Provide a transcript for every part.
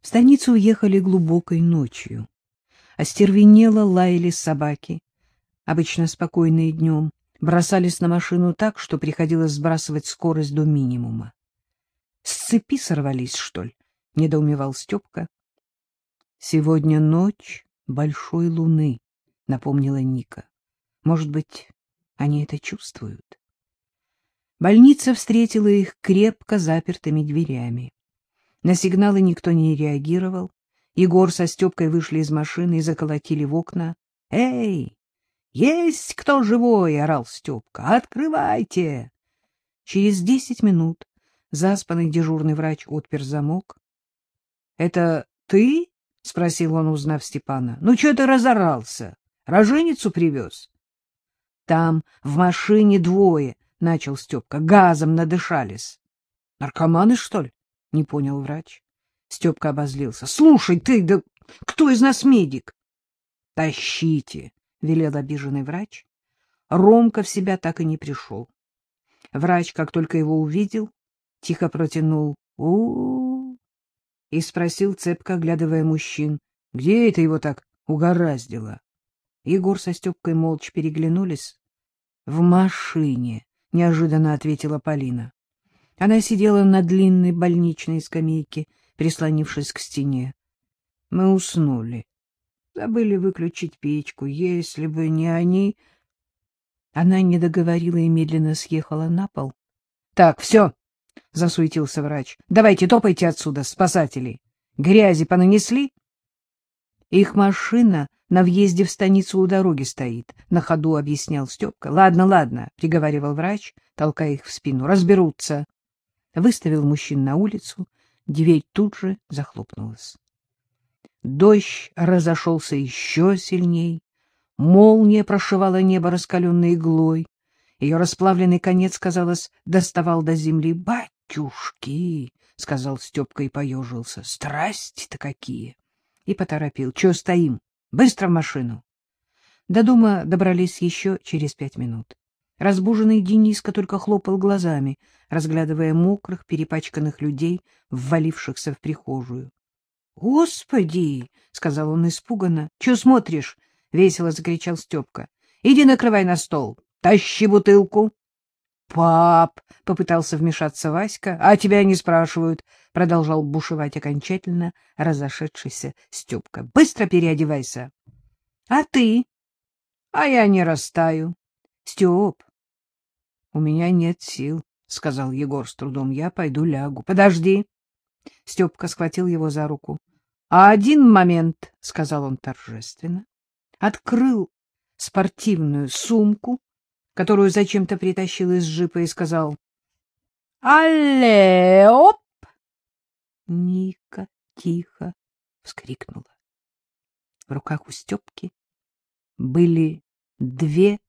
В станицу уехали глубокой ночью. Остервенело лаяли собаки, обычно спокойные днем, бросались на машину так, что приходилось сбрасывать скорость до минимума. — С цепи сорвались, что ли? — недоумевал Степка. — Сегодня ночь большой луны, — напомнила Ника. — Может быть, они это чувствуют? Больница встретила их крепко запертыми дверями. На сигналы никто не реагировал. Егор со Степкой вышли из машины и заколотили в окна. — Эй, есть кто живой? — орал Степка. — Открывайте! Через десять минут заспанный дежурный врач отпер замок. — Это ты? — спросил он, узнав Степана. — Ну, что ты разорался? Роженицу привез? — Там в машине двое, — начал Степка. — Газом надышались. — Наркоманы, что ли? — не понял врач. Степка обозлился. — Слушай, ты, да кто из нас медик? — Тащите, — велел обиженный врач. Ромка в себя так и не пришел. Врач, как только его увидел, тихо протянул у, -у, -у и спросил, цепко оглядывая мужчин, где это его так угораздило. Егор со Степкой молча переглянулись. — В машине, — неожиданно ответила Полина. Она сидела на длинной больничной скамейке, прислонившись к стене. Мы уснули. Забыли выключить печку. Если бы не они... Она не договорила и медленно съехала на пол. — Так, все, — засуетился врач. — Давайте топайте отсюда, спасатели. Грязи понанесли? Их машина на въезде в станицу у дороги стоит, — на ходу объяснял Степка. — Ладно, ладно, — приговаривал врач, толкая их в спину. — Разберутся выставил мужчин на улицу, дверь тут же захлопнулась. Дождь разошелся еще сильней, молния прошивала небо раскаленной иглой, ее расплавленный конец, казалось, доставал до земли. — Батюшки! — сказал Степка и поежился. — Страсти-то какие! И поторопил. — Чего стоим? Быстро в машину! До дома добрались еще через пять минут. Разбуженный Дениска только хлопал глазами, разглядывая мокрых, перепачканных людей, ввалившихся в прихожую. — Господи! — сказал он испуганно. — Чего смотришь? — весело закричал Степка. — Иди накрывай на стол. Тащи бутылку. — Пап! — попытался вмешаться Васька. — А тебя не спрашивают, — продолжал бушевать окончательно разошедшийся Степка. — Быстро переодевайся. — А ты? — А я не растаю. — Степ, — У меня нет сил, — сказал Егор с трудом. — Я пойду лягу. — Подожди. Степка схватил его за руку. — А один момент, — сказал он торжественно. Открыл спортивную сумку, которую зачем-то притащил из джипа, и сказал «Алле, оп!» Ника тихо вскрикнула. В руках у Степки были две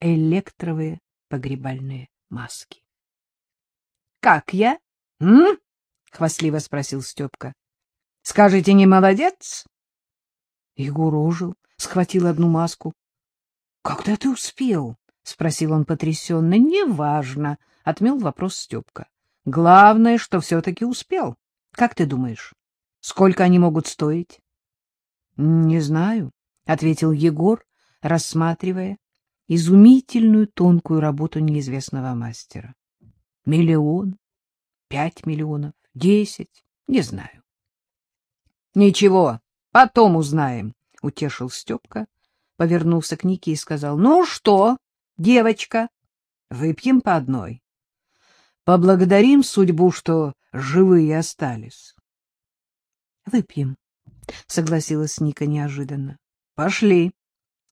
электровые погребальные маски. — Как я? Хвастливо спросил Степка. — Скажите, не молодец? Егор ожил, схватил одну маску. — Когда ты успел? — спросил он потрясенно. — Неважно, — отмел вопрос Степка. — Главное, что все-таки успел. Как ты думаешь, сколько они могут стоить? — Не знаю, — ответил Егор, рассматривая изумительную тонкую работу неизвестного мастера. Миллион, пять миллионов, десять, не знаю. — Ничего, потом узнаем, — утешил Степка, повернулся к Нике и сказал. — Ну что, девочка, выпьем по одной. Поблагодарим судьбу, что живые остались. — Выпьем, — согласилась Ника неожиданно. — Пошли.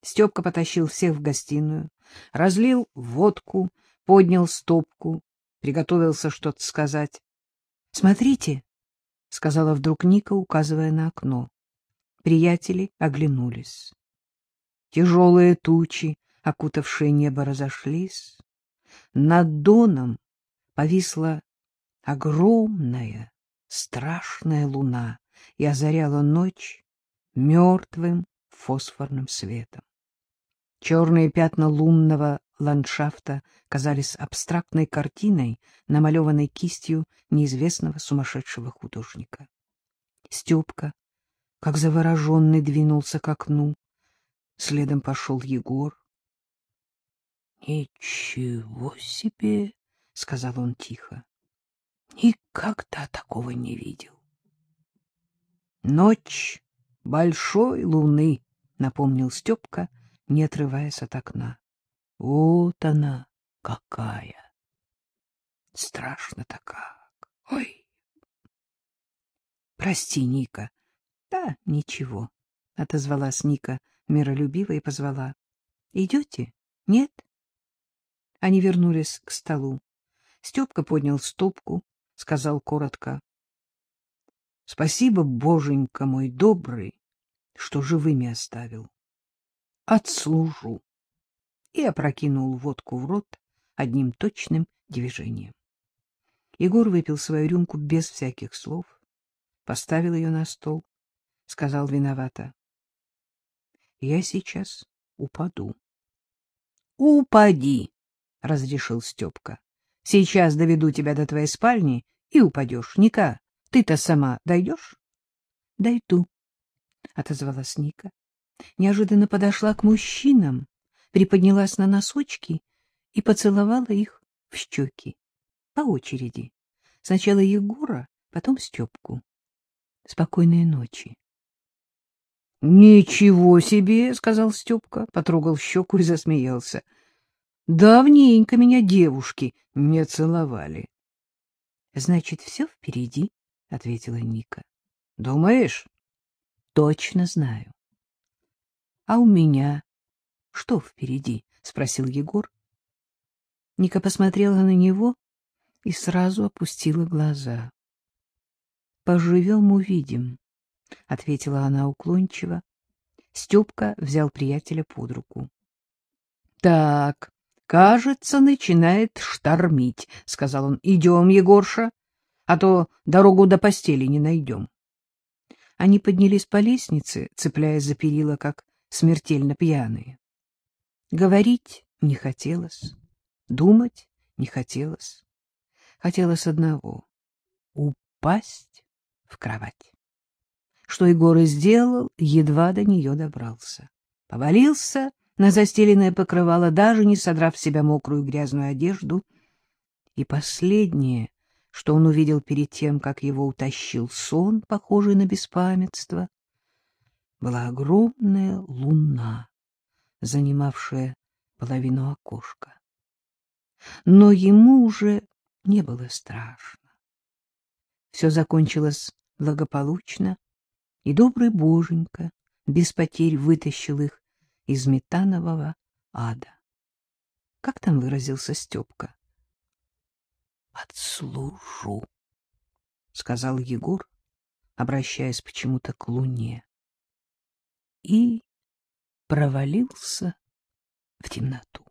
Степка потащил всех в гостиную, разлил водку, поднял стопку, приготовился что-то сказать. — Смотрите, — сказала вдруг Ника, указывая на окно. Приятели оглянулись. Тяжелые тучи, окутавшие небо, разошлись. Над доном повисла огромная, страшная луна и озаряла ночь мертвым фосфорным светом. Черные пятна лунного ландшафта казались абстрактной картиной, намалеванной кистью неизвестного сумасшедшего художника. Степка, как завороженный, двинулся к окну. Следом пошел Егор. — Ничего себе! — сказал он тихо. — Никогда такого не видел. — Ночь большой луны, — напомнил Степка, не отрываясь от окна. — Вот она какая! Страшно-то как! Ой! — Прости, Ника. — Да, ничего, — отозвалась Ника миролюбиво и позвала. — Идете? Нет? Они вернулись к столу. Степка поднял стопку, сказал коротко. — Спасибо, боженька мой добрый, что живыми оставил. Отслужу. И опрокинул водку в рот одним точным движением. Егор выпил свою рюмку без всяких слов, поставил ее на стол, сказал виновато. — Я сейчас упаду. — Упади, — разрешил Степка. — Сейчас доведу тебя до твоей спальни и упадешь. Ника, ты-то сама дойдешь? — Дойду, — отозвалась Ника. Неожиданно подошла к мужчинам, приподнялась на носочки и поцеловала их в щеки. По очереди. Сначала Егора, потом Степку. Спокойной ночи. — Ничего себе! — сказал Степка, потрогал щеку и засмеялся. — Давненько меня девушки не целовали. — Значит, все впереди, — ответила Ника. — Думаешь? — Точно знаю. — А у меня что впереди? — спросил Егор. Ника посмотрела на него и сразу опустила глаза. — Поживем — увидим, — ответила она уклончиво. Степка взял приятеля под руку. — Так, кажется, начинает штормить, — сказал он. — Идем, Егорша, а то дорогу до постели не найдем. Они поднялись по лестнице, цепляясь за перила, как смертельно пьяные. Говорить не хотелось, думать не хотелось. Хотелось одного — упасть в кровать что Егор и сделал, едва до нее добрался. Повалился на застеленное покрывало, даже не содрав с себя мокрую грязную одежду. И последнее, что он увидел перед тем, как его утащил сон, похожий на беспамятство, была огромная луна, занимавшая половину окошка. Но ему уже не было страшно. Все закончилось благополучно, и добрый боженька без потерь вытащил их из метанового ада. Как там выразился Степка? — Отслужу, — сказал Егор, обращаясь почему-то к луне. И провалился в темноту.